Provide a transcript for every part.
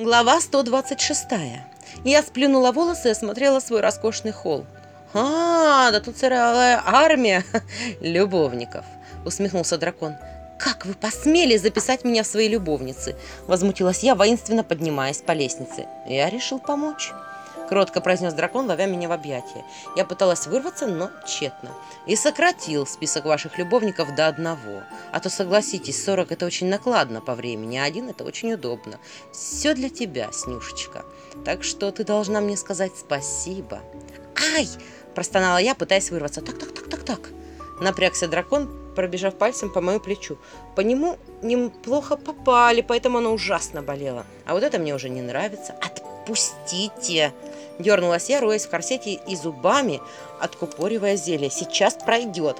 Глава 126. Я сплюнула волосы и осмотрела свой роскошный холл. «А, да тут целая армия любовников!» — усмехнулся дракон. «Как вы посмели записать меня в свои любовницы?» — возмутилась я, воинственно поднимаясь по лестнице. «Я решил помочь». Кротко произнес дракон, ловя меня в объятия. Я пыталась вырваться, но тщетно. И сократил список ваших любовников до одного. А то, согласитесь, 40 это очень накладно по времени, а один это очень удобно. Все для тебя, Снюшечка. Так что ты должна мне сказать спасибо. «Ай!» – простонала я, пытаясь вырваться. «Так, так, так, так, так». Напрягся дракон, пробежав пальцем по моему плечу. По нему неплохо попали, поэтому оно ужасно болело. А вот это мне уже не нравится. Отпустите! Дернулась я, роясь в корсете и зубами, откупоривая зелье. Сейчас пройдет.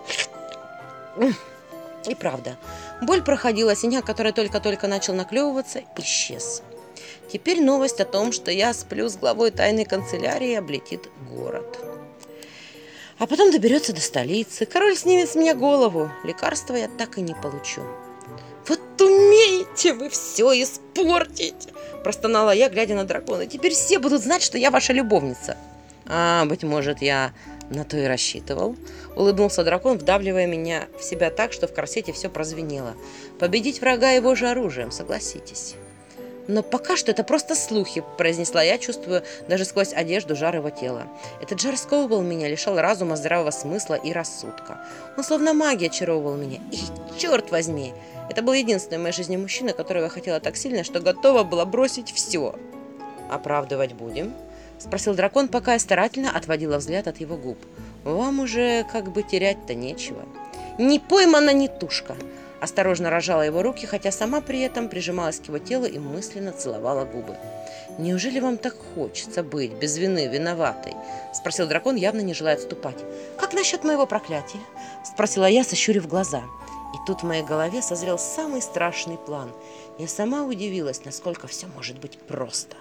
И правда, боль проходила, синяк, который только-только начал наклевываться, исчез. Теперь новость о том, что я сплю с главой тайной канцелярии, облетит город. А потом доберется до столицы. Король снимет с меня голову. Лекарства я так и не получу. «Вот умеете вы все испортить!» Простонала я, глядя на дракона. «Теперь все будут знать, что я ваша любовница!» «А, быть может, я на то и рассчитывал?» Улыбнулся дракон, вдавливая меня в себя так, что в корсете все прозвенело. «Победить врага его же оружием, согласитесь!» «Но пока что это просто слухи», – произнесла я, чувствуя даже сквозь одежду жар его тела. Этот жар сковывал меня, лишал разума, здравого смысла и рассудка. Он словно магия очаровывал меня. И черт возьми! Это был единственный в моей жизни мужчина, которого я хотела так сильно, что готова была бросить все. «Оправдывать будем?» – спросил дракон, пока я старательно отводила взгляд от его губ. «Вам уже как бы терять-то нечего». «Не поймана ни тушка!» Осторожно рожала его руки, хотя сама при этом прижималась к его телу и мысленно целовала губы. «Неужели вам так хочется быть без вины виноватой?» – спросил дракон, явно не желая отступать. «Как насчет моего проклятия?» – спросила я, сощурив глаза. И тут в моей голове созрел самый страшный план. Я сама удивилась, насколько все может быть просто.